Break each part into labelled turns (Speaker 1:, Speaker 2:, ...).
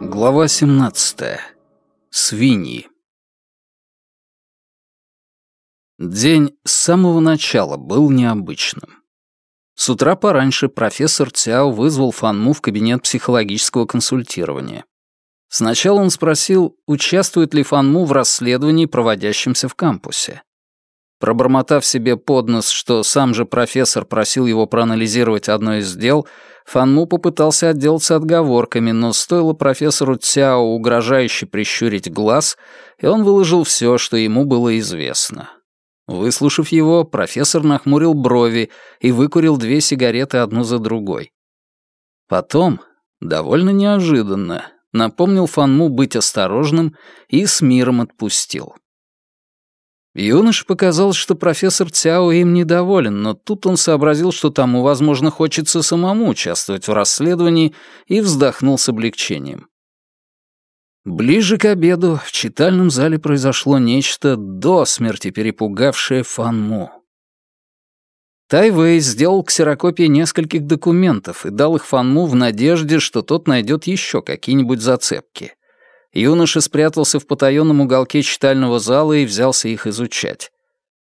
Speaker 1: Глава 17. Свиньи. День с самого начала был необычным. С утра пораньше профессор Цяо вызвал Фанму в кабинет психологического консультирования. Сначала он спросил, участвует ли Фанму в расследовании, проводящемся в кампусе. Пробормотав себе под нос, что сам же профессор просил его проанализировать одно из дел, Фанму попытался отделаться отговорками, но стоило профессору Цяо угрожающе прищурить глаз, и он выложил все, что ему было известно. Выслушав его, профессор нахмурил брови и выкурил две сигареты одну за другой. Потом, довольно неожиданно, напомнил Фанму быть осторожным и с миром отпустил. Юноше показалось, что профессор Цяо им недоволен, но тут он сообразил, что тому, возможно, хочется самому участвовать в расследовании, и вздохнул с облегчением. Ближе к обеду в читальном зале произошло нечто до смерти перепугавшее Фанму. Тайвей сделал ксерокопии нескольких документов и дал их Фанму в надежде, что тот найдет еще какие-нибудь зацепки юноша спрятался в потаенном уголке читального зала и взялся их изучать.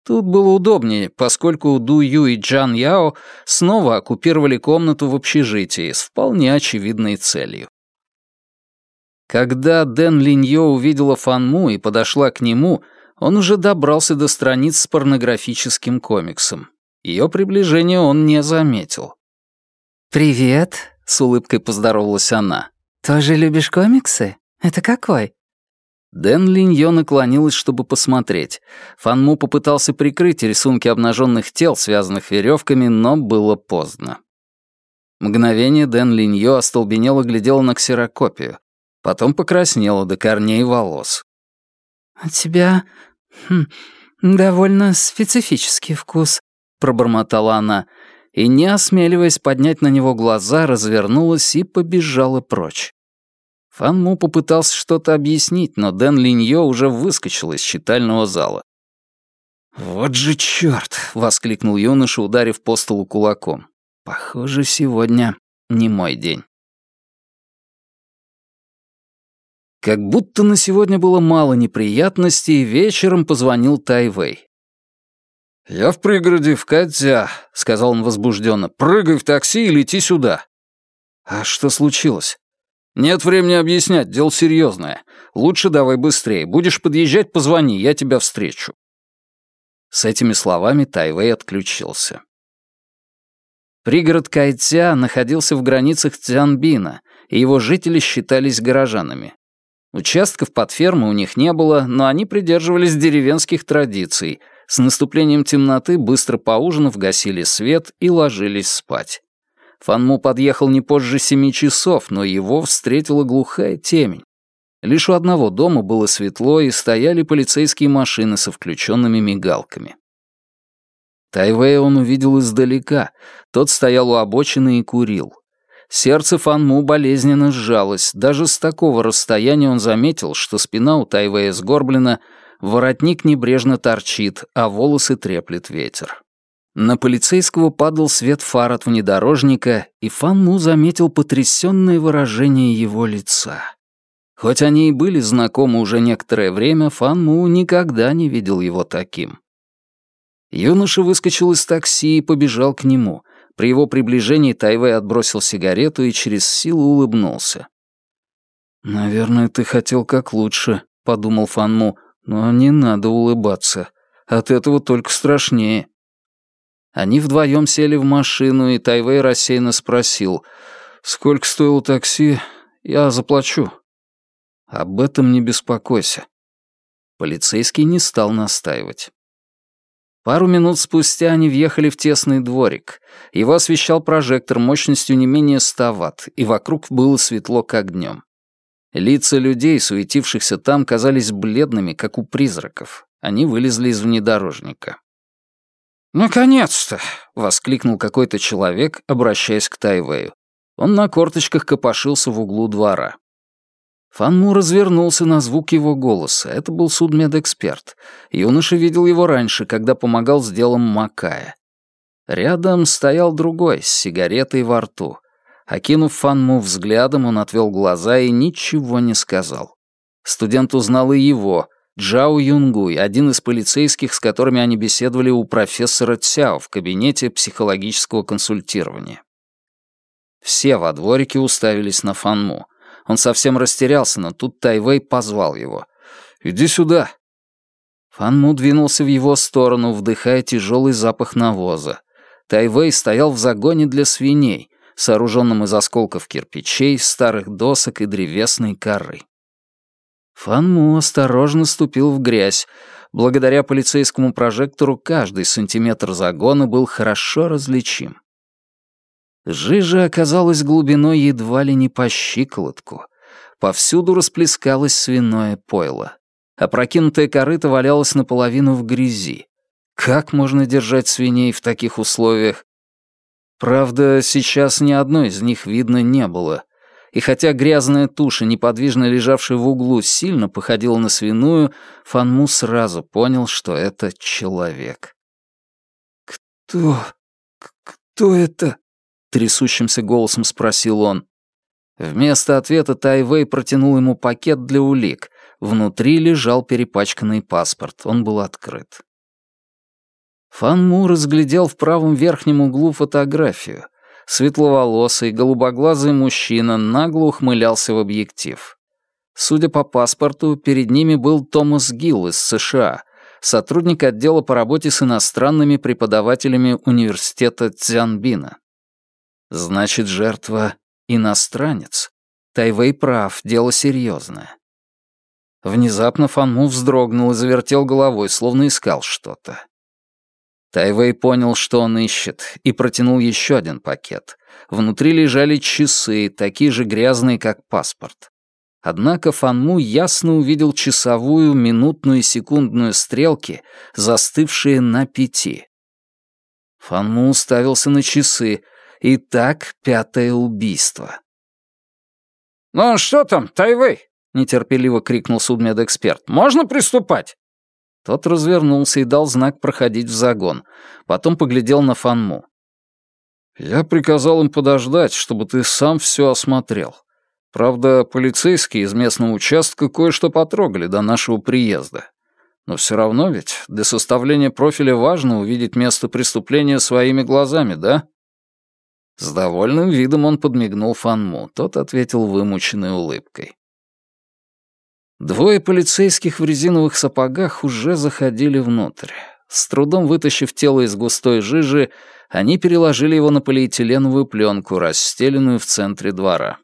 Speaker 1: Тут было удобнее, поскольку Ду Ю и Джан Яо снова оккупировали комнату в общежитии с вполне очевидной целью. Когда Дэн Линьё увидела Фанму и подошла к нему, он уже добрался до страниц с порнографическим комиксом. Ее приближение он не заметил.
Speaker 2: «Привет», — с улыбкой поздоровалась она. «Тоже любишь комиксы?» «Это какой?»
Speaker 1: Дэн Линьё наклонилась, чтобы посмотреть. Фанму попытался прикрыть рисунки обнаженных тел, связанных веревками, но было поздно. Мгновение Дэн Линьё остолбенело глядела на ксерокопию. Потом покраснела до корней волос.
Speaker 2: «У тебя хм, довольно специфический вкус», — пробормотала она, и, не осмеливаясь поднять на него глаза, развернулась и побежала прочь.
Speaker 1: Фан Му попытался что-то объяснить, но Дэн Линьё уже выскочил из читального зала. «Вот же чёрт!» — воскликнул юноша, ударив по столу кулаком. «Похоже, сегодня не мой день». Как будто на сегодня было мало неприятностей, вечером позвонил Тайвей. «Я в пригороде, в Катя», — сказал он возбужденно. «Прыгай в такси и лети сюда». «А что случилось?» «Нет времени объяснять, дело серьезное. Лучше давай быстрее. Будешь подъезжать, позвони, я тебя встречу». С этими словами Тайвей отключился. Пригород Кайтя находился в границах Цзянбина, и его жители считались горожанами. Участков под фермой у них не было, но они придерживались деревенских традиций. С наступлением темноты, быстро поужинав, гасили свет и ложились спать. Фанму подъехал не позже семи часов, но его встретила глухая темень. Лишь у одного дома было светло, и стояли полицейские машины со включенными мигалками. Тайвея он увидел издалека. Тот стоял у обочины и курил. Сердце Фанму болезненно сжалось. Даже с такого расстояния он заметил, что спина у Тайвея сгорблена, воротник небрежно торчит, а волосы треплет ветер. На полицейского падал свет фар от внедорожника, и Фан Му заметил потрясённое выражение его лица. Хоть они и были знакомы уже некоторое время, Фан Му никогда не видел его таким. Юноша выскочил из такси и побежал к нему. При его приближении Тайвей отбросил сигарету и через силу улыбнулся. «Наверное, ты хотел как лучше», — подумал Фан Му, — «но не надо улыбаться. От этого только страшнее». Они вдвоем сели в машину, и Тайвей рассеянно спросил, «Сколько стоило такси? Я заплачу». «Об этом не беспокойся». Полицейский не стал настаивать. Пару минут спустя они въехали в тесный дворик. Его освещал прожектор мощностью не менее ста ватт, и вокруг было светло, как днем. Лица людей, суетившихся там, казались бледными, как у призраков. Они вылезли из внедорожника.
Speaker 3: «Наконец-то!»
Speaker 1: — воскликнул какой-то человек, обращаясь к Тайвею. Он на корточках копошился в углу двора. Фанму развернулся на звук его голоса. Это был судмедэксперт. Юноша видел его раньше, когда помогал с делом Макая. Рядом стоял другой, с сигаретой во рту. Окинув Фанму взглядом, он отвел глаза и ничего не сказал. Студент узнал и его, Джао Юнгуй, один из полицейских, с которыми они беседовали у профессора Цяо в кабинете психологического консультирования. Все во дворике уставились на Фанму. Он совсем растерялся, но тут Тайвей позвал его. «Иди сюда». Фанму двинулся в его сторону, вдыхая тяжелый запах навоза. Тайвей стоял в загоне для свиней, сооруженном из осколков кирпичей, старых досок и древесной коры. Фанму осторожно ступил в грязь. Благодаря полицейскому прожектору каждый сантиметр загона был хорошо различим. Жижа оказалась глубиной едва ли не по щиколотку. Повсюду расплескалось свиное пойло. Опрокинутая корыта валялась наполовину в грязи. Как можно держать свиней в таких условиях? Правда, сейчас ни одной из них видно не было. И хотя грязная туша, неподвижно лежавшая в углу, сильно походила на свиную, Фанму сразу понял, что это человек. «Кто... кто это?» — трясущимся голосом спросил он. Вместо ответа Тайвей протянул ему пакет для улик. Внутри лежал перепачканный паспорт. Он был открыт. Фан Му разглядел в правом верхнем углу фотографию. Светловолосый, голубоглазый мужчина нагло ухмылялся в объектив. Судя по паспорту, перед ними был Томас Гилл из США, сотрудник отдела по работе с иностранными преподавателями университета Цзянбина. Значит, жертва — иностранец. Тайвей прав, дело серьезное. Внезапно Фанму вздрогнул и завертел головой, словно искал что-то. Тайвей понял, что он ищет, и протянул еще один пакет. Внутри лежали часы, такие же грязные, как паспорт. Однако Фанму ясно увидел часовую, минутную и секундную стрелки, застывшие на пяти. Фанму уставился на часы. И так пятое убийство.
Speaker 3: «Ну что там, Тайвей?» — нетерпеливо крикнул судмедэксперт. «Можно приступать?»
Speaker 1: Тот развернулся и дал знак проходить в загон. Потом поглядел на Фанму. «Я приказал им подождать, чтобы ты сам все осмотрел. Правда, полицейские из местного участка кое-что потрогали до нашего приезда. Но все равно ведь для составления профиля важно увидеть место преступления своими глазами, да?» С довольным видом он подмигнул Фанму. Тот ответил вымученной улыбкой. Двое полицейских в резиновых сапогах уже заходили внутрь. С трудом вытащив тело из густой жижи, они переложили его на полиэтиленовую пленку, расстеленную в центре двора.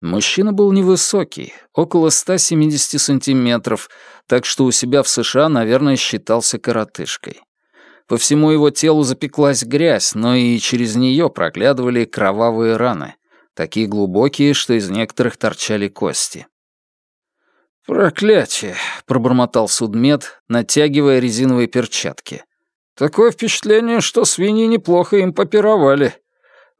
Speaker 1: Мужчина был невысокий, около 170 сантиметров, так что у себя в США, наверное, считался коротышкой. По всему его телу запеклась грязь, но и через нее проглядывали кровавые раны, такие глубокие, что из некоторых торчали кости.
Speaker 3: «Проклятие!» — пробормотал судмед, натягивая резиновые перчатки. «Такое впечатление, что свиньи неплохо им попировали.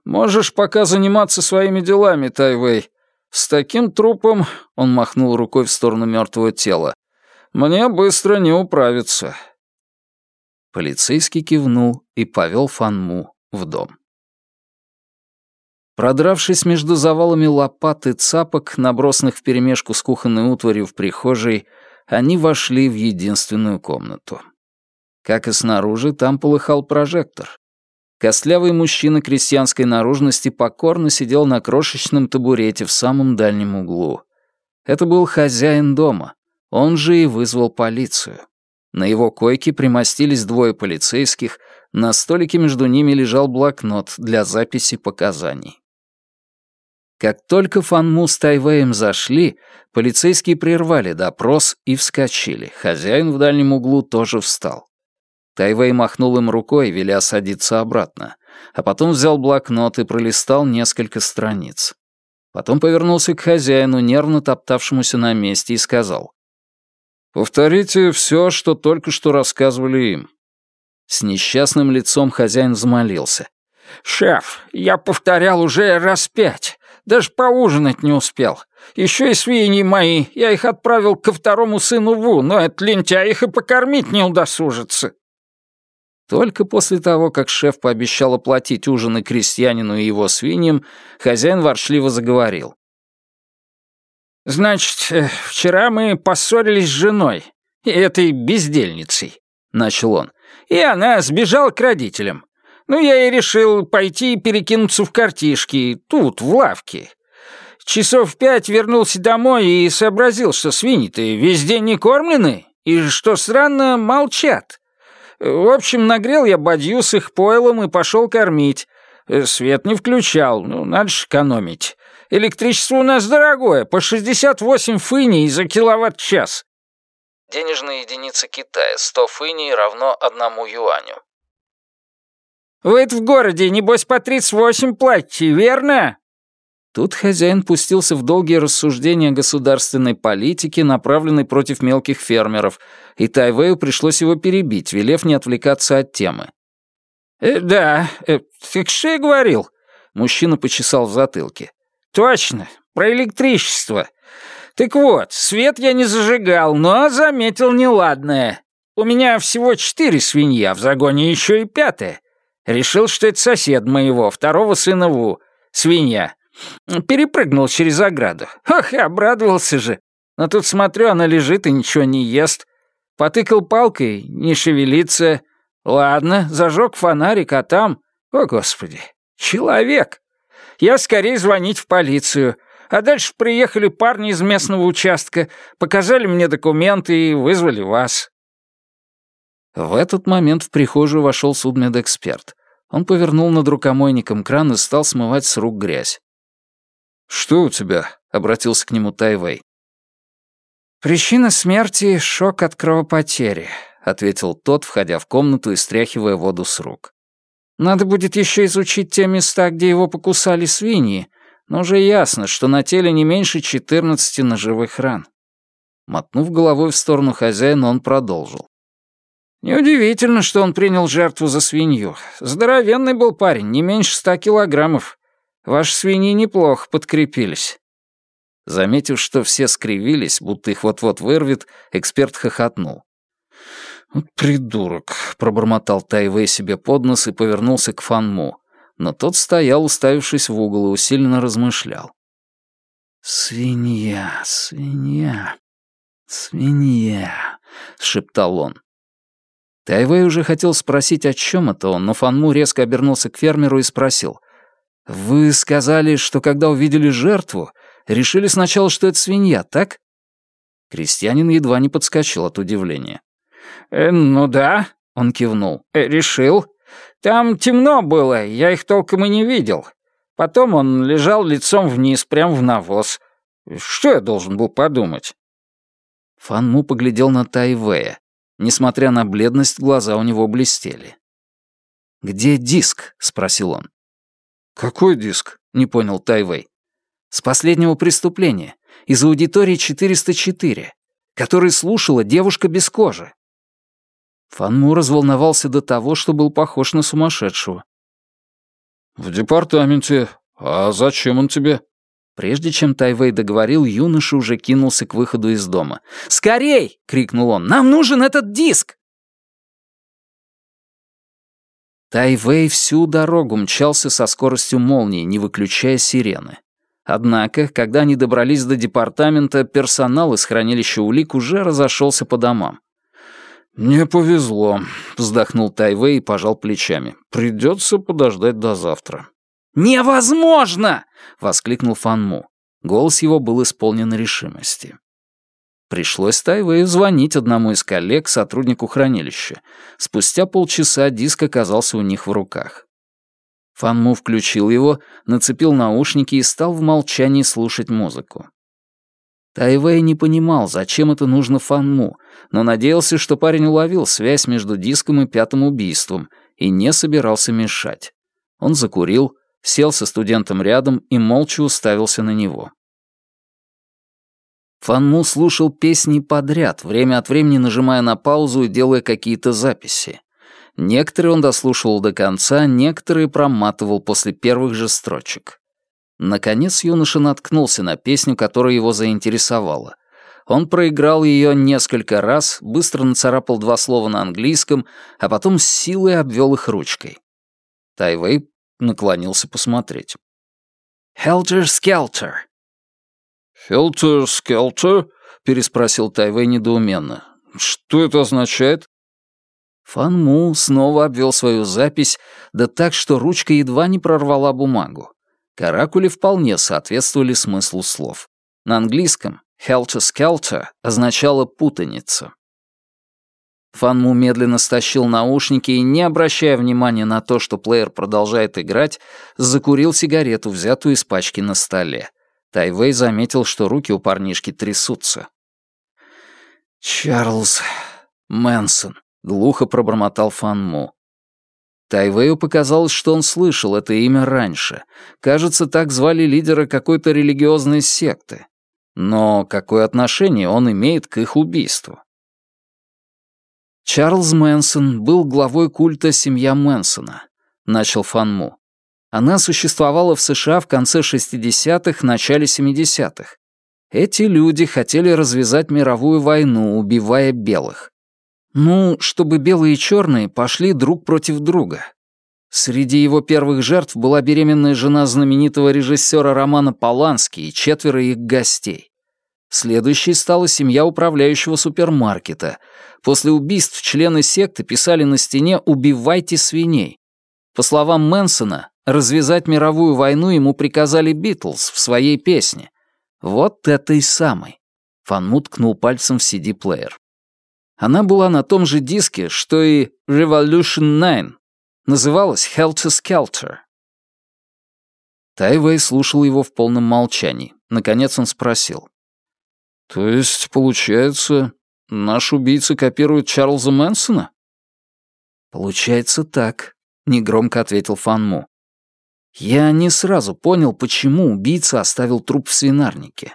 Speaker 3: Можешь пока заниматься своими делами, Тайвей. С таким трупом...» — он махнул рукой в сторону мертвого тела. «Мне быстро не управиться».
Speaker 1: Полицейский кивнул и повел Фанму в дом. Продравшись между завалами лопат и цапок, набросанных вперемешку с кухонной утварью в прихожей, они вошли в единственную комнату. Как и снаружи, там полыхал прожектор. Костлявый мужчина крестьянской наружности покорно сидел на крошечном табурете в самом дальнем углу. Это был хозяин дома, он же и вызвал полицию. На его койке примостились двое полицейских, на столике между ними лежал блокнот для записи показаний. Как только Фанму с Тайвеем зашли, полицейские прервали допрос и вскочили. Хозяин в дальнем углу тоже встал. Тайвей махнул им рукой, веля садиться обратно, а потом взял блокнот и пролистал несколько страниц. Потом повернулся к хозяину, нервно топтавшемуся на месте, и сказал. «Повторите все, что только что рассказывали им». С несчастным лицом хозяин взмолился.
Speaker 3: «Шеф, я повторял уже раз пять. Даже поужинать не успел. Еще и свиньи мои. Я их отправил ко второму сыну Ву, но этот лентяй их и покормить не удосужится».
Speaker 1: Только после того, как шеф пообещал оплатить ужин и крестьянину и его свиньям, хозяин ворчливо заговорил. «Значит, э, вчера мы поссорились с женой, этой бездельницей», — начал он, «и она сбежала к родителям. Ну, я и решил пойти перекинуться в картишки, тут, в лавке. Часов пять вернулся домой и сообразил, что свиньи-то весь день не кормлены, и что странно, молчат. В общем, нагрел я бадью с их пойлом и пошел кормить. Свет не включал, ну, надо же экономить. Электричество у нас дорогое, по 68 фыней за киловатт-час.
Speaker 2: Денежная единица Китая, 100 фыней равно одному юаню.
Speaker 1: Вы в городе, небось, по 38 платите, верно?
Speaker 2: Тут хозяин пустился в долгие рассуждения государственной политики, направленной против мелких фермеров, и Тайвею пришлось его перебить, велев не отвлекаться от темы.
Speaker 1: «Э, «Да, э, так что говорил?» Мужчина почесал в затылке. «Точно, про электричество. Так вот, свет я не зажигал, но заметил неладное. У меня всего четыре свиньи, а в загоне еще и пятая. Решил, что это сосед моего, второго сына Ву, свинья. Перепрыгнул через ограду. Ох, обрадовался же. Но тут смотрю, она лежит и ничего не ест. Потыкал палкой, не шевелится. Ладно, зажег фонарик, а там... О, Господи, человек. Я скорее звонить в полицию. А дальше приехали парни из местного участка, показали мне документы и вызвали вас.
Speaker 2: В этот момент в прихожую вошел судмедэксперт. Он повернул над рукомойником кран и стал смывать с рук грязь.
Speaker 3: «Что у тебя?» — обратился к нему Тайвей.
Speaker 1: «Причина смерти — шок от кровопотери», — ответил тот, входя в комнату и стряхивая воду с рук. «Надо будет еще изучить те места, где его покусали свиньи, но уже ясно, что на теле не меньше четырнадцати ножевых ран».
Speaker 2: Мотнув головой в сторону хозяина, он продолжил.
Speaker 1: «Неудивительно, что он принял жертву за свинью. Здоровенный был парень, не меньше ста килограммов. Ваши свиньи неплохо подкрепились».
Speaker 2: Заметив, что все скривились, будто их вот-вот вырвет, эксперт хохотнул.
Speaker 1: «Придурок», —
Speaker 2: пробормотал Тайвей себе под нос и повернулся к Фанму. Но тот стоял, уставившись в угол, и усиленно размышлял.
Speaker 1: «Свинья, свинья, свинья», — шептал он.
Speaker 2: Тайвей уже хотел спросить, о чем это он, но Фанму резко обернулся к фермеру и спросил. «Вы сказали, что когда увидели жертву, решили сначала, что это свинья, так?» Крестьянин едва не подскочил от удивления.
Speaker 1: «Э, «Ну да», — он кивнул. Э, «Решил. Там темно было, я их толком и не видел. Потом он лежал лицом вниз, прямо в навоз. Что я должен был подумать?»
Speaker 2: Фанму поглядел на Тайвея. Несмотря на бледность, глаза у него блестели. «Где диск?» — спросил он.
Speaker 3: «Какой диск?»
Speaker 2: — не понял Тайвей. «С последнего преступления, из аудитории 404, который слушала девушка без кожи». Фанму разволновался до того, что был похож на сумасшедшего.
Speaker 3: «В департаменте. А зачем он тебе?»
Speaker 2: Прежде чем Тайвей договорил, юноша уже кинулся к выходу из дома. «Скорей!» — крикнул он. «Нам нужен этот диск!» Тайвей всю дорогу мчался со скоростью молнии, не выключая сирены. Однако, когда они добрались до департамента, персонал из хранилища улик уже разошелся по домам.
Speaker 3: «Не повезло», — вздохнул Тайвей и пожал плечами. «Придется подождать до завтра».
Speaker 2: «Невозможно!» — воскликнул Фанму. Голос его был исполнен решимости. Пришлось Тайвею звонить одному из коллег, сотруднику хранилища. Спустя полчаса диск оказался у них в руках. Фанму включил его, нацепил наушники и стал в молчании слушать музыку. Тайвей не понимал, зачем это нужно Фанму, но надеялся, что парень уловил связь между диском и пятым убийством и не собирался мешать. Он закурил, сел со студентом рядом и молча уставился на него. Фанму слушал песни подряд, время от времени нажимая на паузу и делая какие-то записи. Некоторые он дослушивал до конца, некоторые проматывал после первых же строчек. Наконец юноша наткнулся на песню, которая его заинтересовала.
Speaker 1: Он проиграл ее несколько раз, быстро нацарапал два слова на английском, а потом с силой обвел их ручкой. Тайвей наклонился посмотреть. «Helter-skelter».
Speaker 3: «Helter-skelter?» — переспросил Тайвей недоуменно. «Что это означает?»
Speaker 1: Фан Му снова обвел свою запись, да так, что ручка едва не прорвала бумагу. Каракули вполне соответствовали смыслу слов. На английском «helter-skelter» означало «путаница». Фан Му медленно стащил наушники и, не обращая внимания на то, что плеер продолжает играть, закурил сигарету, взятую из пачки на столе. Тайвей заметил, что руки у парнишки трясутся. «Чарльз Мэнсон», — глухо пробормотал Фанму. Тайвею показалось, что он слышал это имя раньше. Кажется, так звали лидера какой-то религиозной секты. Но какое отношение он имеет к их убийству? Чарльз Мэнсон был главой культа «Семья Мэнсона», — начал Фанму. Она существовала в США в конце 60-х, начале 70-х. Эти люди хотели развязать мировую войну, убивая белых. Ну, чтобы белые и черные пошли друг против друга. Среди его первых жертв была беременная жена знаменитого режиссера Романа Полански и четверо их гостей. Следующей стала семья управляющего супермаркета. После убийств члены секты писали на стене «Убивайте свиней». По словам Мэнсона, развязать мировую войну ему приказали Битлз в своей песне. Вот этой самой. Фанмут ткнул пальцем в CD-плеер. Она была на том же диске, что и Revolution 9. Называлась Helter Skelter. Тайвей слушал его в полном молчании. Наконец он спросил. «То есть, получается, наш убийца копирует Чарльза Мэнсона?» «Получается так», — негромко ответил Фанму. «Я не сразу понял, почему убийца оставил труп в свинарнике.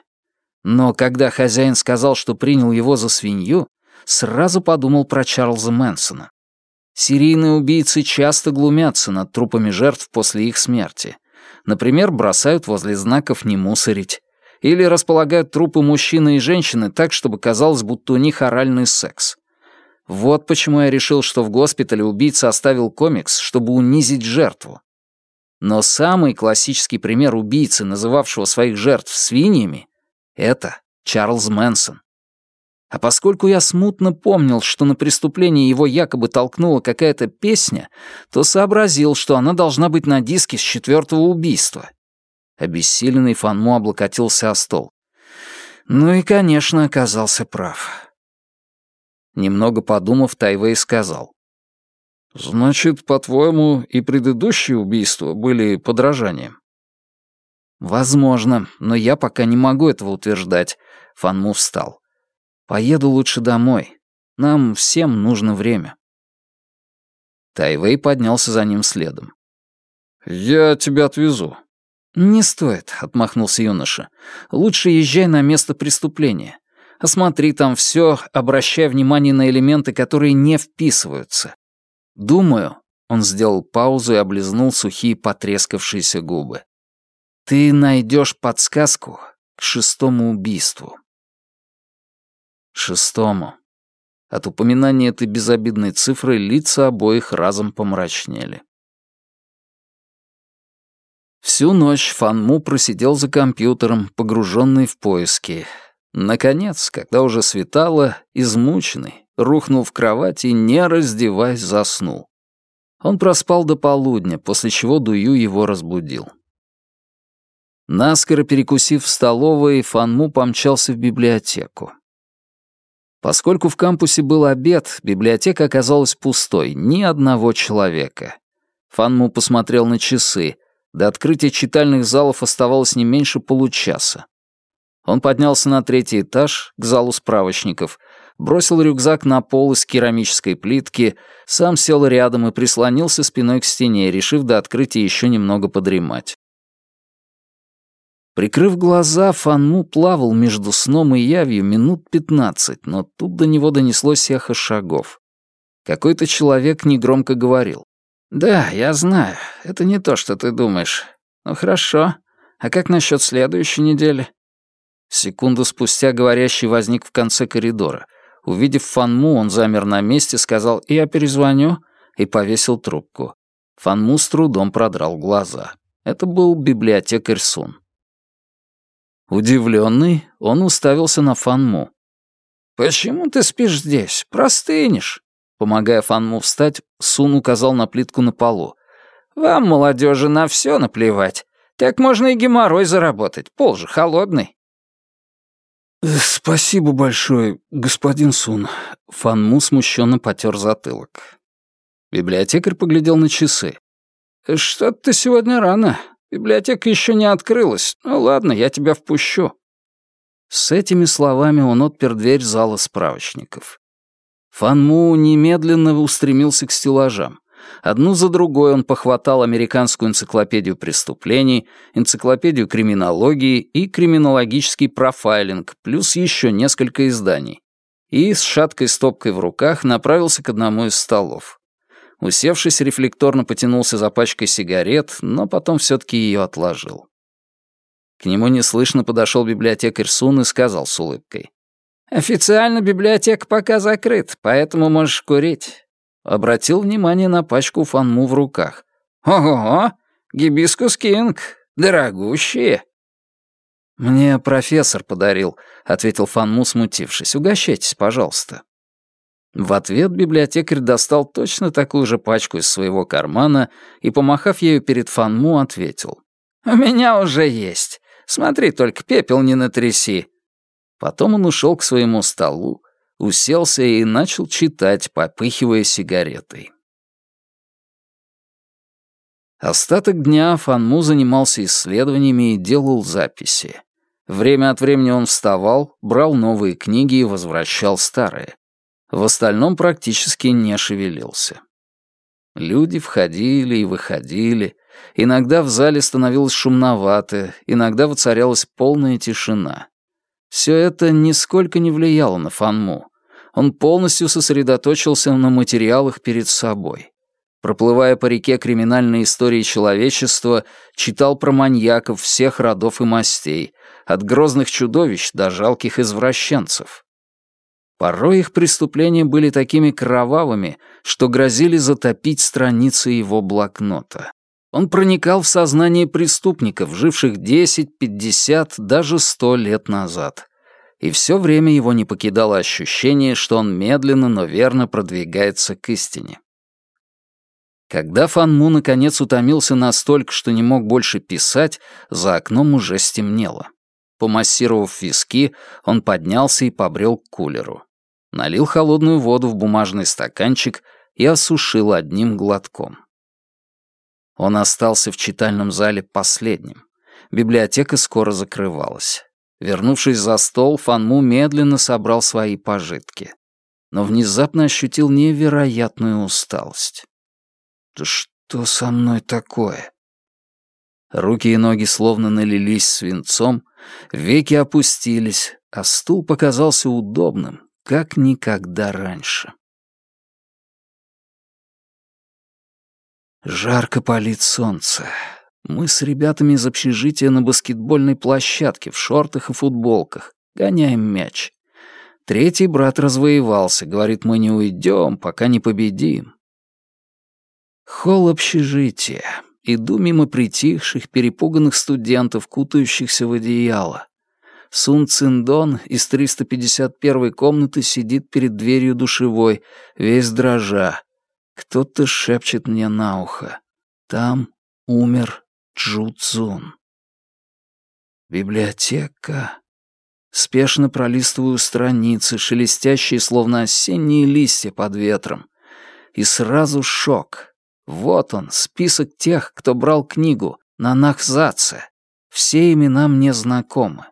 Speaker 1: Но когда хозяин сказал, что принял его за свинью, сразу подумал про Чарльза Мэнсона. Серийные убийцы часто глумятся над трупами жертв после их смерти. Например, бросают возле знаков «не мусорить». Или располагают трупы мужчины и женщины так, чтобы казалось, будто у них оральный секс. Вот почему я решил, что в госпитале убийца оставил комикс, чтобы унизить жертву. Но самый классический пример убийцы, называвшего своих жертв свиньями, это Чарльз Мэнсон. А поскольку я смутно помнил, что на преступление его якобы толкнула какая-то песня, то сообразил, что она должна быть на диске с четвертого убийства. Обессиленный Фанму облокотился о стол. Ну и, конечно, оказался прав. Немного подумав, Тайвей сказал. «Значит, по-твоему, и предыдущие убийства были подражанием?» «Возможно, но я пока не могу этого утверждать», — Фанму встал. Поеду лучше домой. Нам всем нужно время». Тайвей поднялся за ним следом. «Я тебя отвезу». «Не стоит», — отмахнулся юноша. «Лучше езжай на место преступления. Осмотри там все, обращай внимание на элементы, которые не вписываются. Думаю...» — он сделал паузу и облизнул сухие потрескавшиеся губы. «Ты найдешь подсказку к шестому убийству». Шестому. От упоминания этой безобидной цифры лица обоих разом помрачнели. Всю ночь Фанму просидел за компьютером, погруженный в поиски. Наконец, когда уже светало, измученный, рухнул в кровать и, не раздеваясь, заснул. Он проспал до полудня, после чего Дую его разбудил. Наскоро перекусив в столовой, Фанму помчался в библиотеку. Поскольку в кампусе был обед, библиотека оказалась пустой, ни одного человека. Фанму посмотрел на часы. До открытия читальных залов оставалось не меньше получаса. Он поднялся на третий этаж, к залу справочников, бросил рюкзак на пол из керамической плитки, сам сел рядом и прислонился спиной к стене, решив до открытия еще немного подремать. Прикрыв глаза, Фанму плавал между сном и явью минут пятнадцать, но тут до него донеслось эхо шагов. Какой-то человек негромко говорил. «Да, я знаю, это не то, что ты думаешь. Ну хорошо. А как насчет следующей недели?» Секунду спустя говорящий возник в конце коридора. Увидев Фанму, он замер на месте, сказал «Я перезвоню» и повесил трубку. Фанму с трудом продрал глаза. Это был библиотекарь Сун. Удивленный, он уставился на Фанму. «Почему ты спишь здесь? Простынешь!» Помогая Фанму встать, Сун указал на плитку на полу. «Вам, молодежи, на все наплевать. Так можно и геморрой заработать. Пол же холодный».
Speaker 3: «Спасибо большое, господин Сун».
Speaker 1: Фанму смущенно потер затылок. Библиотекарь поглядел на часы.
Speaker 3: «Что-то сегодня рано. Библиотека еще не открылась. Ну ладно, я тебя впущу».
Speaker 1: С этими словами он отпер дверь зала справочников. Фанму немедленно устремился к стеллажам. Одну за другой он похватал американскую энциклопедию преступлений, энциклопедию криминологии и криминологический профайлинг, плюс еще несколько изданий. И с шаткой стопкой в руках направился к одному из столов. Усевшись, рефлекторно потянулся за пачкой сигарет, но потом все-таки ее отложил. К нему неслышно подошел библиотекарь Сун и сказал с улыбкой. «Официально библиотека пока закрыт, поэтому можешь курить». Обратил внимание на пачку фанму в руках. «Ого, гибискус кинг, дорогущие». «Мне профессор подарил», — ответил Фанму, смутившись. «Угощайтесь, пожалуйста». В ответ библиотекарь достал точно такую же пачку из своего кармана и, помахав ею перед Фанму, ответил. «У меня уже есть. Смотри, только пепел не натряси». Потом он ушел к своему столу, уселся и начал читать, попыхивая сигаретой. Остаток дня Фанму занимался исследованиями и делал записи. Время от времени он вставал, брал новые книги и возвращал старые. В остальном практически не шевелился. Люди входили и выходили. Иногда в зале становилось шумновато, иногда воцарялась полная тишина. Все это нисколько не влияло на Фанму. Он полностью сосредоточился на материалах перед собой. Проплывая по реке криминальной истории человечества, читал про маньяков всех родов и мастей, от грозных чудовищ до жалких извращенцев. Порой их преступления были такими кровавыми, что грозили затопить страницы его блокнота. Он проникал в сознание преступников, живших 10, 50, даже 100 лет назад. И все время его не покидало ощущение, что он медленно, но верно продвигается к истине. Когда Фан Му наконец утомился настолько, что не мог больше писать, за окном уже стемнело. Помассировав виски, он поднялся и побрел к кулеру налил холодную воду в бумажный стаканчик и осушил одним глотком. Он остался в читальном зале последним. Библиотека скоро закрывалась. Вернувшись за стол, Фанму медленно собрал свои пожитки. Но внезапно ощутил невероятную усталость. «Да что со мной такое?» Руки и ноги словно налились свинцом, веки опустились, а стул показался удобным, как никогда раньше. Жарко палит солнце. Мы с ребятами из общежития на баскетбольной площадке в шортах и футболках. Гоняем мяч. Третий брат развоевался, говорит, мы не уйдем, пока не победим. Холл общежития. Иду мимо притихших, перепуганных студентов, кутающихся в одеяло. Сун Циндон из 351 комнаты сидит перед дверью душевой, весь дрожа. Кто-то шепчет мне на ухо. Там умер Джу Цзун. Библиотека. Спешно пролистываю страницы, шелестящие, словно осенние листья под ветром. И сразу шок. Вот он, список тех, кто брал книгу на Нахзаце. Все имена мне знакомы.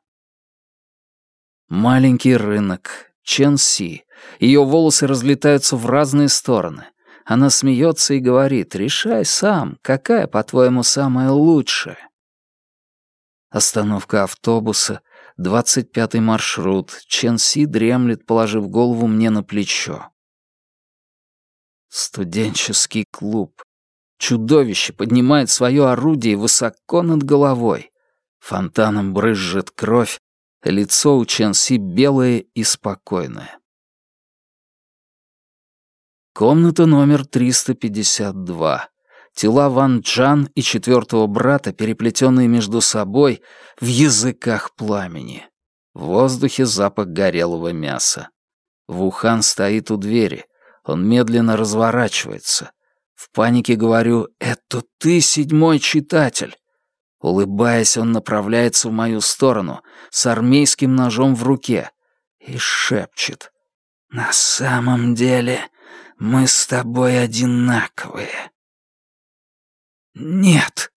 Speaker 1: Маленький рынок. Чен Си. Ее волосы разлетаются в разные стороны. Она смеется и говорит, решай сам, какая, по-твоему, самая лучшая. Остановка автобуса, двадцать пятый маршрут. Чен Си дремлет, положив голову мне на плечо. Студенческий клуб. Чудовище поднимает свое орудие высоко над головой. Фонтаном брызжет кровь, Лицо у Чен Си белое и спокойное. Комната номер 352. Тела Ван Джан и четвертого брата, переплетенные между собой, в языках пламени. В воздухе запах горелого мяса. Вухан стоит у двери. Он медленно разворачивается. В панике говорю «Это ты, седьмой читатель!» Улыбаясь, он направляется в мою сторону с армейским ножом в руке и шепчет «На самом деле мы с тобой одинаковые». «Нет!»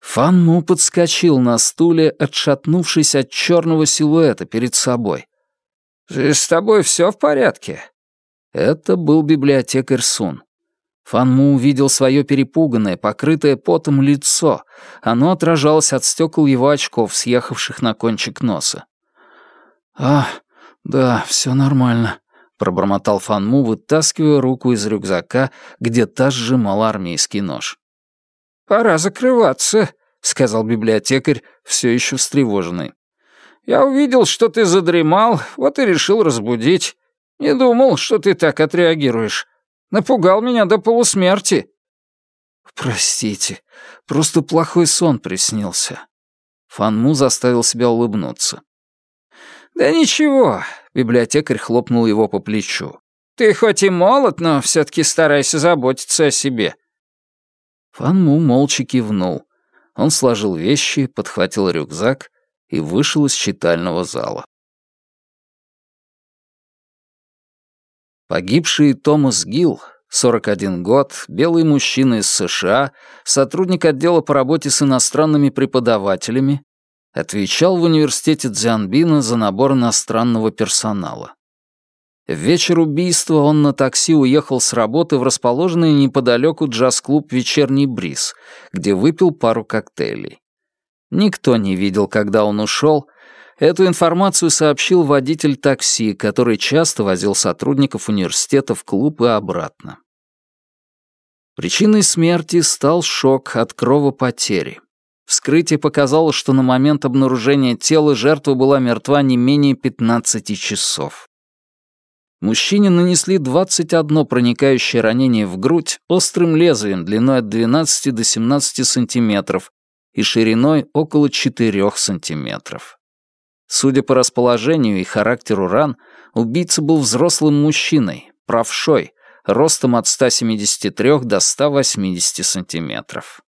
Speaker 1: Фан Му подскочил на стуле, отшатнувшись от черного силуэта перед собой.
Speaker 3: «С тобой все в порядке?»
Speaker 1: Это был библиотекарь Сун. Фанму увидел свое перепуганное, покрытое потом лицо. Оно отражалось от стекол его очков, съехавших на кончик носа. «А, да, все нормально», — пробормотал Фанму, вытаскивая руку из рюкзака, где та сжимала армейский нож.
Speaker 3: «Пора закрываться», — сказал библиотекарь, все еще встревоженный. «Я увидел, что ты задремал, вот и решил разбудить. Не думал, что ты так отреагируешь. Напугал меня до полусмерти».
Speaker 1: «Простите, просто плохой сон приснился». Фанму заставил себя улыбнуться.
Speaker 3: «Да ничего», — библиотекарь хлопнул его по плечу. «Ты хоть и молод, но все-таки старайся заботиться о себе».
Speaker 1: Фанму молча кивнул. Он сложил вещи, подхватил рюкзак и вышел из читального зала. Погибший Томас Гилл, 41 год, белый мужчина из США, сотрудник отдела по работе с иностранными преподавателями, отвечал в университете Дзянбина за набор иностранного персонала. В вечер убийства он на такси уехал с работы в расположенный неподалеку джаз-клуб «Вечерний бриз», где выпил пару коктейлей. Никто не видел, когда он ушел, Эту информацию сообщил водитель такси, который часто возил сотрудников университета в клуб и обратно. Причиной смерти стал шок от кровопотери. Вскрытие показало, что на момент обнаружения тела жертва была мертва не менее 15 часов. Мужчине нанесли 21 проникающее ранение в грудь острым лезвием длиной от 12 до 17 сантиметров и шириной около 4 сантиметров. Судя по расположению и характеру ран, убийца был взрослым мужчиной, правшой, ростом от 173 до 180 сантиметров.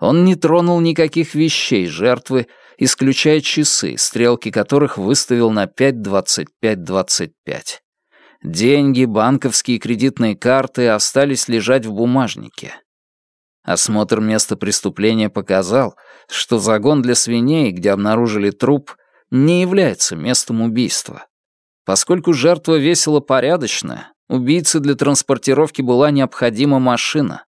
Speaker 1: Он не тронул никаких вещей жертвы, исключая часы, стрелки которых выставил на 5.25.25. Деньги, банковские и кредитные карты остались лежать в бумажнике. Осмотр места преступления показал, что загон для свиней, где обнаружили труп, не является местом убийства. Поскольку жертва весила порядочно, убийце для транспортировки была необходима машина.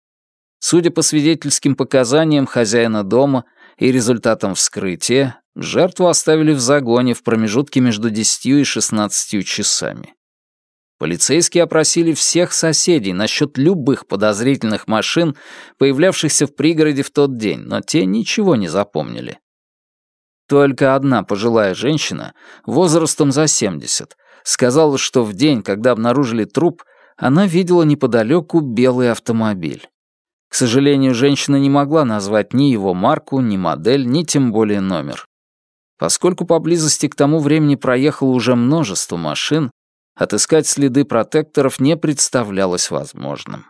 Speaker 1: Судя по свидетельским показаниям хозяина дома и результатам вскрытия, жертву оставили в загоне в промежутке между 10 и 16 часами. Полицейские опросили всех соседей насчет любых подозрительных машин, появлявшихся в пригороде в тот день, но те ничего не запомнили. Только одна пожилая женщина, возрастом за 70, сказала, что в день, когда обнаружили труп, она видела неподалеку белый автомобиль. К сожалению, женщина не могла назвать ни его марку, ни модель, ни тем более номер. Поскольку поблизости к тому времени проехало уже множество машин, отыскать следы протекторов не представлялось возможным.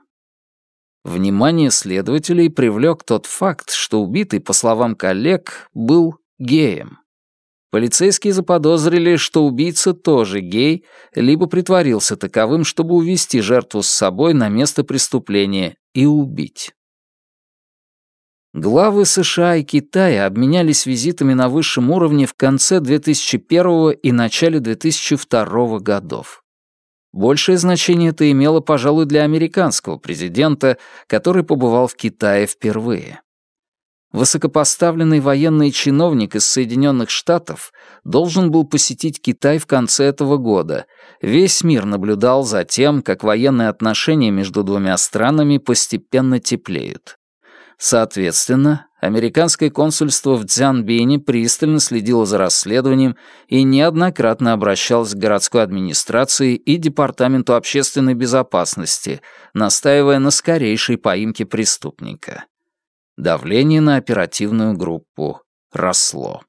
Speaker 1: Внимание следователей привлек тот факт, что убитый, по словам коллег, был геем. Полицейские заподозрили, что убийца тоже гей, либо притворился таковым, чтобы увести жертву с собой на место преступления и убить. Главы США и Китая обменялись визитами на высшем уровне в конце 2001 и начале 2002 годов. Большее значение это имело, пожалуй, для американского президента, который побывал в Китае впервые. Высокопоставленный военный чиновник из Соединенных Штатов должен был посетить Китай в конце этого года. Весь мир наблюдал за тем, как военные отношения между двумя странами постепенно теплеют. Соответственно, американское консульство в Цзянбине пристально следило за расследованием и неоднократно обращалось к городской администрации и Департаменту общественной безопасности, настаивая на скорейшей поимке преступника. Давление на оперативную группу росло.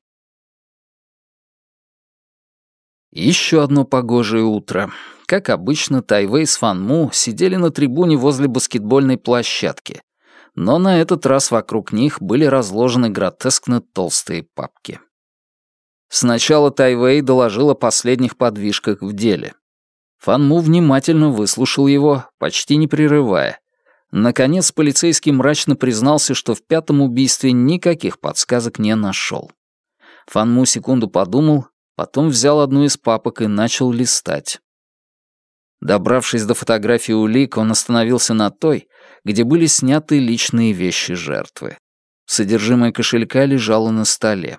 Speaker 1: Еще одно погожее утро. Как обычно, Тайвей с Фанму сидели на трибуне возле баскетбольной площадки, но на этот раз вокруг них были разложены гротескно толстые папки. Сначала Тайвей доложил о последних подвижках в деле. Фанму внимательно выслушал его, почти не прерывая. Наконец полицейский мрачно признался, что в пятом убийстве никаких подсказок не нашел. Фанму секунду подумал, потом взял одну из папок и начал листать. Добравшись до фотографии улик, он остановился на той, где были сняты личные вещи жертвы. Содержимое кошелька лежало на столе.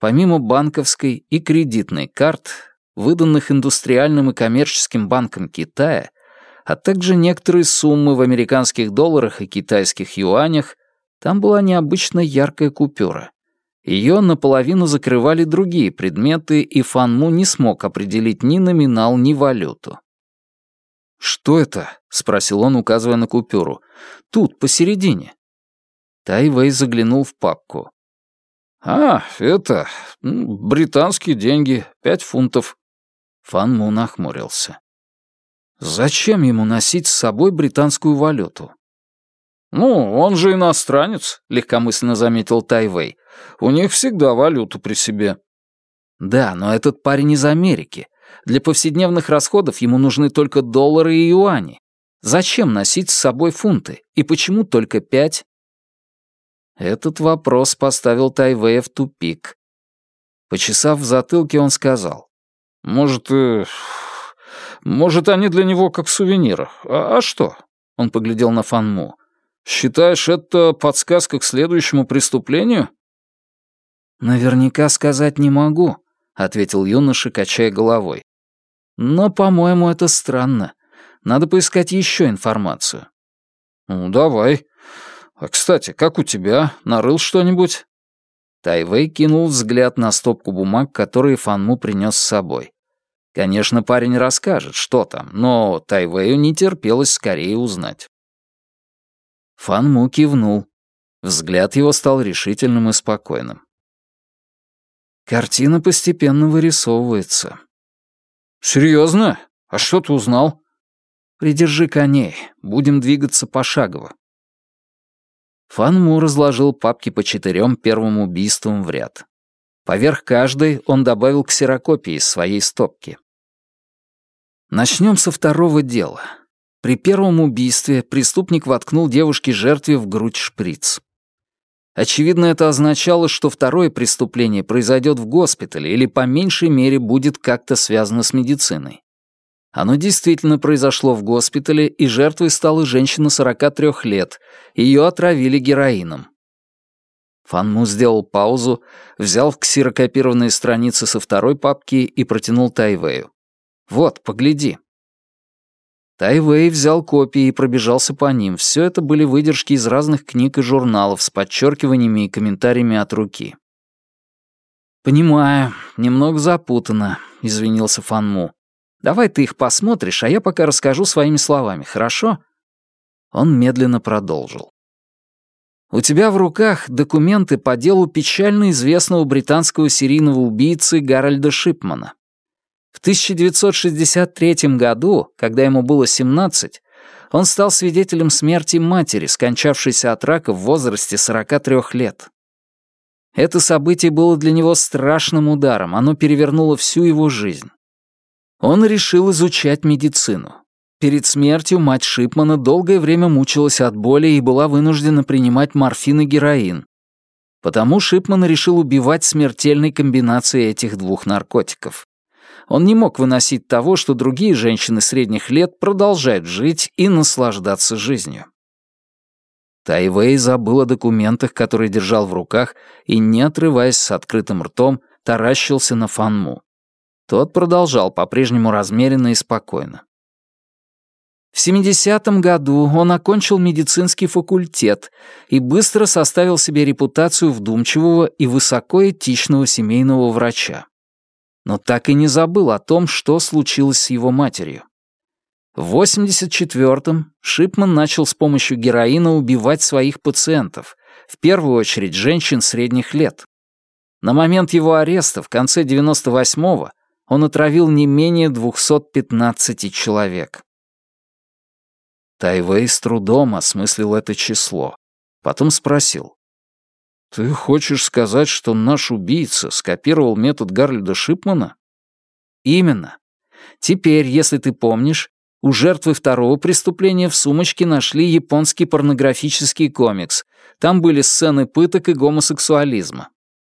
Speaker 1: Помимо банковской и кредитной карт, выданных индустриальным и коммерческим банком Китая, а также некоторые суммы в американских долларах и китайских юанях, там была необычно яркая купюра. Ее наполовину закрывали другие предметы, и Фанму не смог определить ни номинал, ни валюту. «Что это?» — спросил он, указывая на купюру. «Тут, посередине». Тайвей заглянул в папку. «А, это... британские деньги, пять фунтов». Фан Му нахмурился. «Зачем ему носить с собой британскую валюту?» «Ну, он же иностранец», — легкомысленно заметил Тайвей. «У них всегда валюта при себе». «Да, но этот парень из Америки. Для повседневных расходов ему нужны только доллары и юани. Зачем носить с собой фунты? И почему только пять? Этот вопрос поставил Тайвея в тупик. Почесав в затылке, он сказал. «Может, э, может, они для него как сувенир. А, а что?» Он поглядел на Фанму. «Считаешь, это подсказка к следующему преступлению?» «Наверняка сказать не могу», — ответил юноша, качая головой. «Но, по-моему, это странно. Надо поискать еще информацию». «Ну, давай. А, кстати, как у тебя? Нарыл что-нибудь?» Тайвей кинул взгляд на стопку бумаг, которые Фанму принес с собой. Конечно, парень расскажет, что там, но Тайвею не терпелось скорее узнать. Фанму кивнул. Взгляд его стал решительным и спокойным. Картина постепенно вырисовывается. «Серьезно? А что ты узнал?» «Придержи коней. Будем двигаться пошагово». Фанму разложил папки по четырем первым убийствам в ряд. Поверх каждой он добавил ксерокопии из своей стопки. Начнем со второго дела. При первом убийстве преступник воткнул девушке-жертве в грудь шприц. Очевидно, это означало, что второе преступление произойдет в госпитале или по меньшей мере будет как-то связано с медициной. Оно действительно произошло в госпитале, и жертвой стала женщина 43 лет. Ее отравили героином. Фанму сделал паузу, взял ксерокопированные страницы со второй папки и протянул Тайвею. «Вот, погляди». Тайвей взял копии и пробежался по ним. Все это были выдержки из разных книг и журналов с подчеркиваниями и комментариями от руки. «Понимаю, немного запутано», — извинился Фанму. «Давай ты их посмотришь, а я пока расскажу своими словами, хорошо?» Он медленно продолжил. «У тебя в руках документы по делу печально известного британского серийного убийцы Гарольда Шипмана. В 1963 году, когда ему было 17, он стал свидетелем смерти матери, скончавшейся от рака в возрасте 43 лет. Это событие было для него страшным ударом, оно перевернуло всю его жизнь. Он решил изучать медицину. Перед смертью мать Шипмана долгое время мучилась от боли и была вынуждена принимать морфин и героин. Потому Шипман решил убивать смертельной комбинацией этих двух наркотиков. Он не мог выносить того, что другие женщины средних лет продолжают жить и наслаждаться жизнью. Тайвей забыл о документах, которые держал в руках, и, не отрываясь с открытым ртом, таращился на Фанму. Тот продолжал по-прежнему размеренно и спокойно. В
Speaker 2: В 70-м году он окончил медицинский факультет и быстро составил себе репутацию вдумчивого и высокоэтичного семейного врача. Но так и не забыл о том, что случилось с его матерью. В 84-м Шипман начал с помощью героина убивать своих пациентов, в первую очередь женщин средних лет. На момент его ареста в конце 98-го он отравил не менее 215 человек. Тайвей с трудом осмыслил это число. Потом спросил. «Ты хочешь сказать, что наш убийца скопировал метод Гарльда Шипмана?» «Именно. Теперь, если ты помнишь, у жертвы второго преступления в сумочке нашли японский порнографический комикс. Там были сцены пыток и гомосексуализма.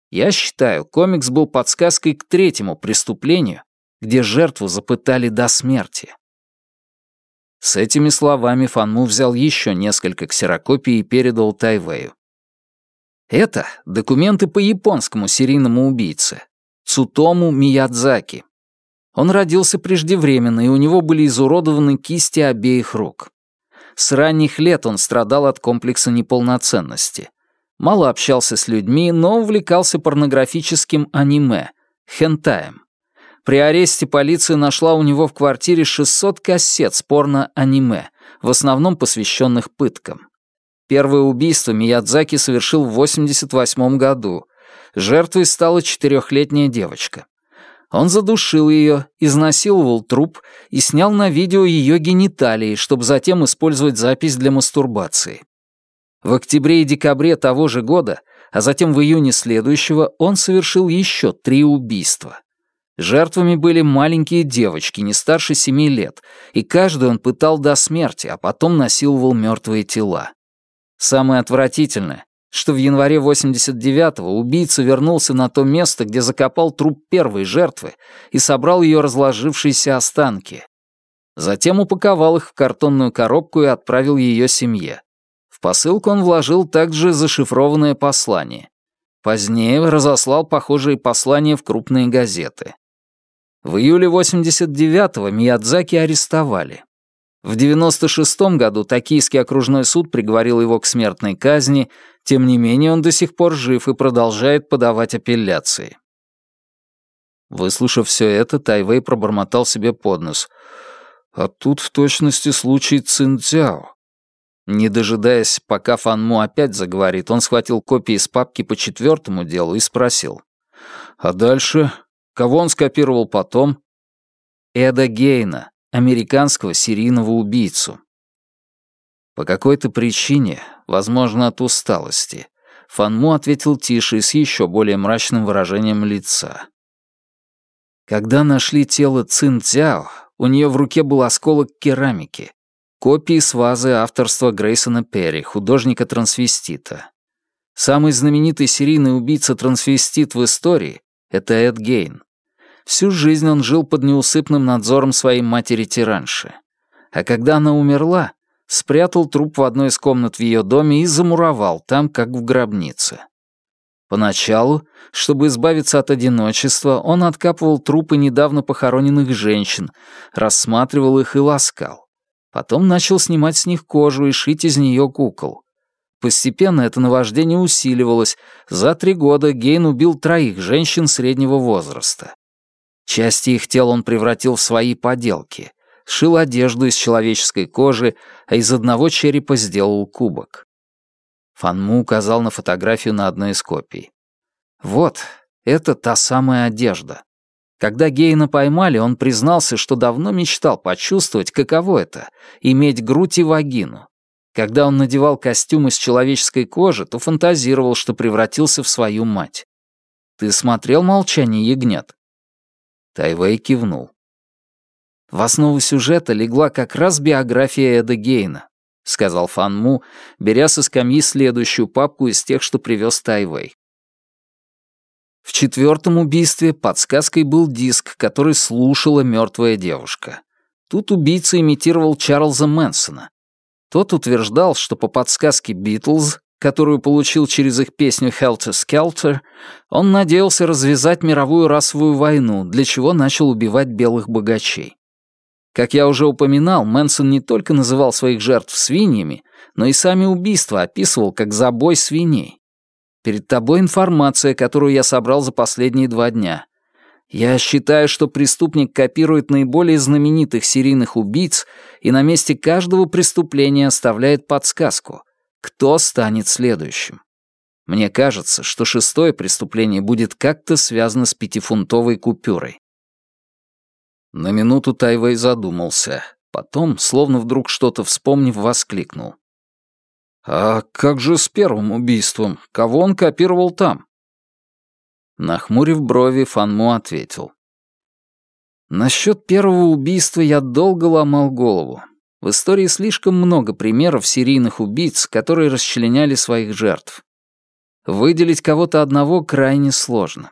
Speaker 2: Я считаю, комикс был подсказкой к третьему преступлению, где жертву запытали до смерти. С этими словами Фанму взял еще несколько ксерокопий и передал Тайвею. Это документы по японскому серийному убийце, Цутому Миядзаки. Он родился преждевременно, и у него были изуродованы кисти обеих рук. С ранних лет он страдал от комплекса неполноценности мало общался с людьми, но увлекался порнографическим аниме, хентаем. При аресте полиция нашла у него в квартире 600 кассет с порно-аниме, в основном посвященных пыткам. Первое убийство Миядзаки совершил в 88 году. Жертвой стала четырехлетняя девочка. Он задушил ее, изнасиловал труп и снял на видео ее гениталии, чтобы затем использовать запись для мастурбации. В октябре и декабре того же года, а затем в июне следующего, он совершил еще три убийства. Жертвами были маленькие девочки, не старше семи лет, и каждую он пытал до смерти, а потом насиловал мертвые тела. Самое отвратительное, что в январе 89-го убийца вернулся на то место, где закопал труп первой жертвы и собрал ее разложившиеся останки. Затем упаковал их в картонную коробку и отправил ее семье посылку он вложил также зашифрованное послание. Позднее разослал похожие послания в крупные газеты. В июле 89-го Миядзаки арестовали. В 96-м году Токийский окружной суд приговорил его к смертной казни, тем не менее он до сих пор жив и продолжает подавать апелляции. Выслушав все это, Тайвей пробормотал себе под нос. «А тут в точности случай Цинцяо. Не дожидаясь, пока Фанму опять заговорит, он схватил копии из папки по четвертому делу и спросил. «А дальше? Кого он скопировал потом?» «Эда Гейна, американского серийного убийцу». По какой-то причине, возможно, от усталости, Фанму ответил тише и с еще более мрачным выражением лица. Когда нашли тело Цин Цзяо, у нее в руке был осколок керамики, Копии с вазы авторства Грейсона Перри, художника-трансвестита. Самый знаменитый серийный убийца-трансвестит в истории — это Эд Гейн. Всю жизнь он жил под неусыпным надзором своей матери-тиранши. А когда она умерла, спрятал труп в одной из комнат в ее доме и замуровал там, как в гробнице. Поначалу, чтобы избавиться от одиночества, он откапывал трупы недавно похороненных женщин, рассматривал их и ласкал. Потом начал снимать с них кожу и шить из нее кукол. Постепенно это наваждение усиливалось. За три года Гейн убил троих женщин среднего возраста. Части их тел он превратил в свои поделки. Шил одежду из человеческой кожи, а из одного черепа сделал кубок. Фанму указал на фотографию на одной из копий. «Вот, это та самая одежда. Когда Гейна поймали, он признался, что давно мечтал почувствовать, каково это — иметь грудь и вагину. Когда он надевал костюм из человеческой кожи, то фантазировал, что превратился в свою мать. «Ты смотрел «Молчание ягнят»?» Тайвей кивнул. В основу сюжета легла как раз биография Эда Гейна, сказал Фан Му, беря со скамьи следующую папку из тех, что привез Тайвей. В четвертом убийстве подсказкой был диск, который слушала мертвая девушка. Тут убийца имитировал Чарльза Мэнсона. Тот утверждал, что по подсказке Битлз, которую получил через их песню «Helter Skelter», он надеялся развязать мировую расовую войну, для чего начал убивать белых богачей.
Speaker 1: Как я уже упоминал, Мэнсон не только называл своих жертв свиньями, но и сами убийства описывал как забой свиней. Перед тобой информация, которую я собрал за последние два дня. Я считаю, что преступник копирует наиболее знаменитых серийных убийц и на месте каждого преступления оставляет подсказку, кто станет следующим. Мне кажется, что шестое преступление будет как-то связано с пятифунтовой купюрой. На минуту Тайвей задумался. Потом, словно вдруг что-то вспомнив, воскликнул. «А как же с первым убийством? Кого он копировал там?» Нахмурив брови, Фанму ответил. «Насчет первого убийства я долго ломал голову. В истории слишком много примеров серийных убийц, которые расчленяли своих жертв. Выделить кого-то одного крайне сложно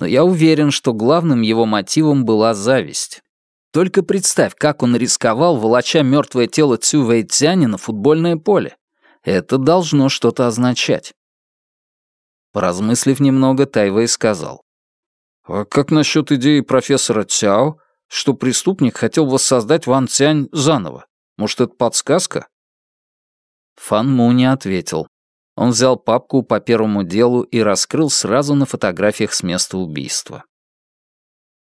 Speaker 1: но я уверен, что главным его мотивом была зависть. Только представь, как он рисковал, волоча мертвое тело Цю Вэйцяня на футбольное поле. Это должно что-то означать. Поразмыслив немного, Тайвей сказал. «А как насчет идеи профессора Цяо, что преступник хотел воссоздать Ван Цянь заново? Может, это подсказка?» Фан Му не ответил. Он взял папку по первому делу и раскрыл сразу на фотографиях с места убийства.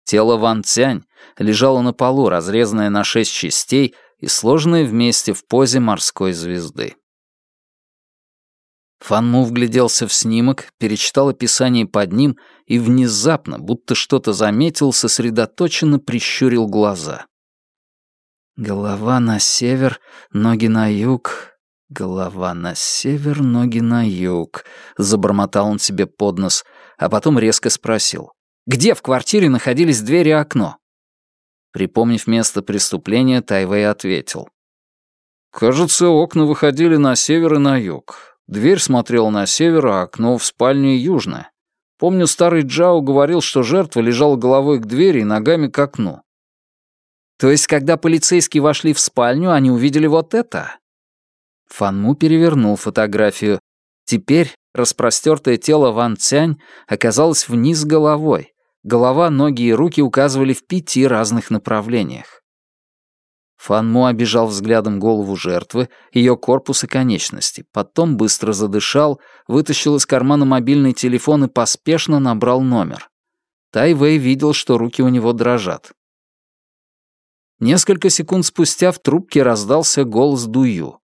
Speaker 1: Тело Ван Цянь лежало на полу, разрезанное на шесть частей и сложенное вместе в позе морской звезды. Фан Му вгляделся в снимок, перечитал описание под ним и внезапно, будто что-то заметил, сосредоточенно прищурил глаза. Голова на север, ноги на юг, «Голова на север, ноги на юг», — забормотал он себе под нос, а потом резко спросил. «Где в квартире находились дверь и окно?» Припомнив место преступления, Тайвей ответил. «Кажется, окна выходили на север и на юг. Дверь смотрела на север, а окно в спальне южное. Помню, старый Джао говорил, что жертва лежала головой к двери и ногами к окну. То есть, когда полицейские вошли в спальню, они увидели вот это? Фанму перевернул фотографию. Теперь распростертое тело Ван Цянь оказалось вниз головой. Голова, ноги и руки указывали в пяти разных направлениях. Фанму обижал взглядом голову жертвы, ее корпус и конечности, потом быстро задышал, вытащил из кармана мобильный телефон и поспешно набрал номер. Тай Вэй видел, что руки у него дрожат. Несколько секунд спустя в трубке раздался голос Дую.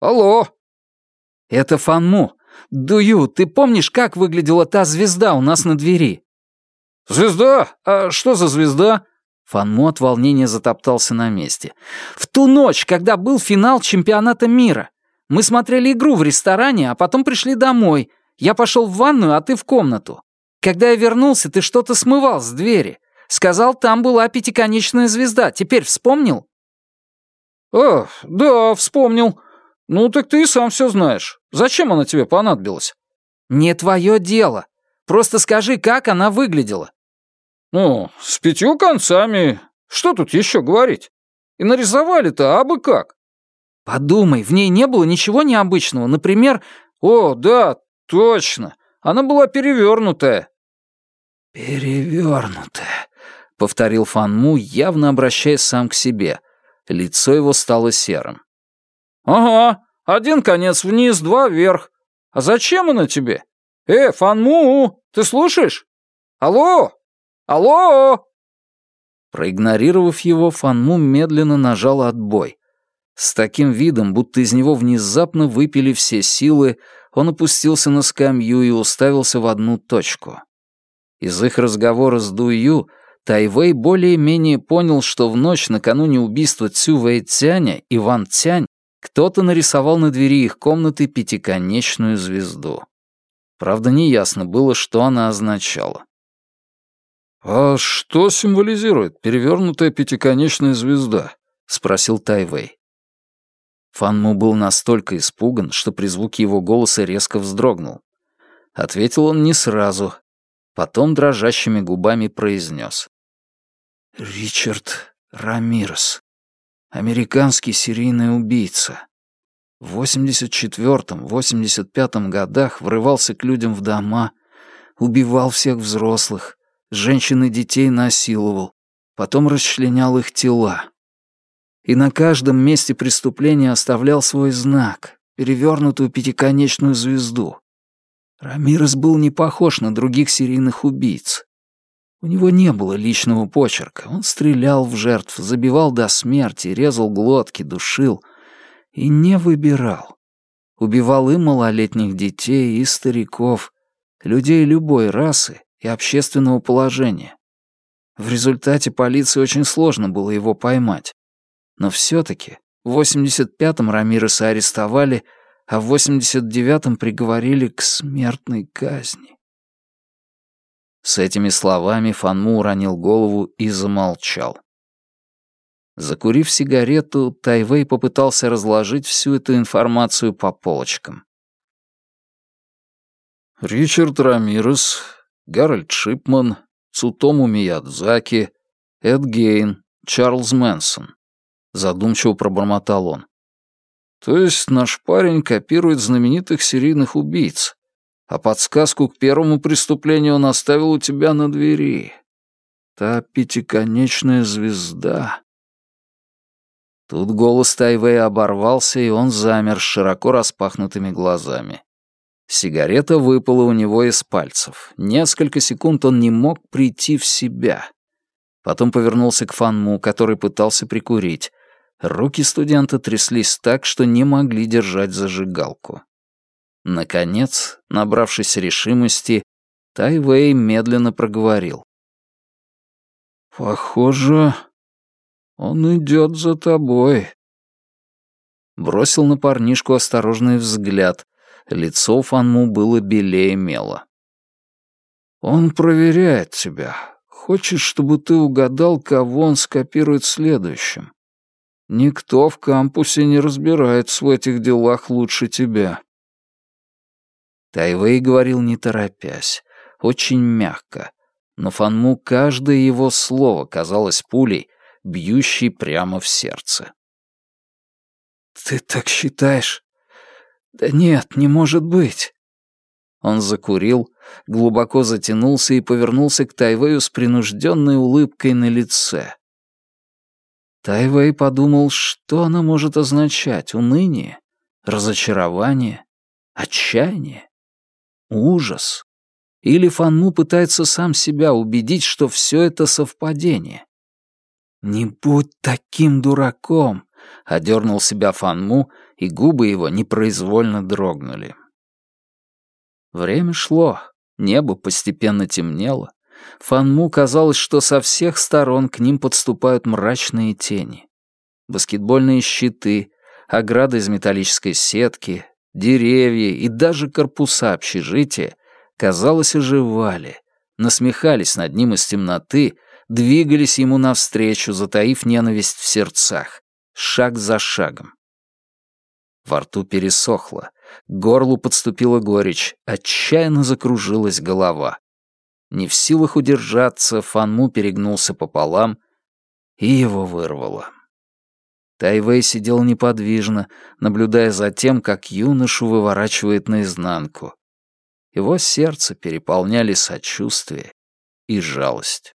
Speaker 1: «Алло!» «Это Фанму. Дую, ты помнишь, как выглядела та звезда у нас на двери?» «Звезда? А что за звезда?» Фанму от волнения затоптался на месте. «В ту ночь, когда был финал чемпионата мира. Мы смотрели игру в ресторане, а потом пришли домой. Я пошел в ванную, а ты в комнату. Когда я вернулся, ты что-то смывал с двери. Сказал, там была пятиконечная звезда. Теперь вспомнил?» «А, да, вспомнил. «Ну, так ты и сам все знаешь. Зачем она тебе понадобилась?» «Не твое дело. Просто скажи, как она выглядела». «Ну, с пятью концами. Что тут еще говорить? И нарисовали-то абы как». «Подумай, в ней не было ничего необычного. Например...» «О, да, точно. Она была перевернутая». «Перевернутая», — повторил Фанму, явно обращаясь сам к себе. Лицо его стало серым. «Ага, один конец вниз, два вверх. А зачем она тебе? Э, Фанму, ты слушаешь? Алло? Алло?» Проигнорировав его, Фанму медленно нажал отбой. С таким видом, будто из него внезапно выпили все силы, он опустился на скамью и уставился в одну точку. Из их разговора с Дую Тайвей более-менее понял, что в ночь накануне убийства Цю Вэйцяня и Ван Цянь кто-то нарисовал на двери их комнаты пятиконечную звезду. Правда, неясно было, что она означала. «А что символизирует перевернутая пятиконечная звезда?» — спросил Тайвей. Фанму был настолько испуган, что при звуке его голоса резко вздрогнул. Ответил он не сразу. Потом дрожащими губами произнес. «Ричард Рамирес» американский серийный убийца. В 84-85 годах врывался к людям в дома, убивал всех взрослых, женщин и детей насиловал, потом расчленял их тела. И на каждом месте преступления оставлял свой знак, перевернутую пятиконечную звезду. Рамирес был не похож на других серийных убийц. У него не было личного почерка. Он стрелял в жертв, забивал до смерти, резал глотки, душил. И не выбирал. Убивал и малолетних детей, и стариков, людей любой расы и общественного положения. В результате полиции очень сложно было его поймать. Но все-таки в 85-м Рамиреса арестовали, а в 89-м приговорили к смертной казни. С этими словами Фанму уронил голову и замолчал. Закурив сигарету, Тайвей попытался разложить всю эту информацию по полочкам.
Speaker 3: Ричард Рамирес, Гарольд Шипман, Цутому Миядзаки, Эд Гейн, Чарльз Мэнсон. Задумчиво пробормотал он. То есть наш парень копирует знаменитых серийных убийц, а подсказку к первому преступлению он оставил у тебя на двери. Та пятиконечная звезда. Тут голос Тайвея оборвался, и он замер с широко распахнутыми глазами. Сигарета выпала у него из пальцев. Несколько секунд он не мог прийти в себя. Потом повернулся к Фанму, который пытался прикурить. Руки студента тряслись так, что не могли держать зажигалку. Наконец, набравшись решимости, Тайвей медленно проговорил. «Похоже, он идет за тобой». Бросил на парнишку осторожный взгляд, Лицо Фанму было белее мела. «Он проверяет тебя. Хочет, чтобы ты угадал, кого он скопирует следующим. Никто в кампусе не разбирается в этих делах лучше тебя». Тайвей говорил не торопясь, очень мягко, но Фанму каждое его слово казалось пулей, бьющей прямо в сердце. «Ты так считаешь?» «Да нет, не может быть». Он закурил, глубоко затянулся и повернулся к Тайвею с принужденной улыбкой на лице. Тайвей подумал, что она может означать уныние, разочарование, отчаяние, ужас. Или Фанму пытается сам себя убедить, что все это совпадение. «Не будь таким дураком», — одернул себя Фанму и губы его непроизвольно дрогнули. Время шло, небо постепенно темнело. Фанму казалось, что со всех сторон к ним подступают мрачные тени. Баскетбольные щиты, ограды из металлической сетки, деревья и даже корпуса общежития, казалось, оживали, насмехались над ним из темноты, двигались ему навстречу, затаив ненависть в сердцах, шаг за шагом. Во рту пересохло, к горлу подступила горечь, отчаянно закружилась голова. Не в силах удержаться, Фанму перегнулся пополам, и его вырвало. Тайвей сидел неподвижно, наблюдая за тем, как юношу выворачивает наизнанку. Его сердце переполняли сочувствие и жалость.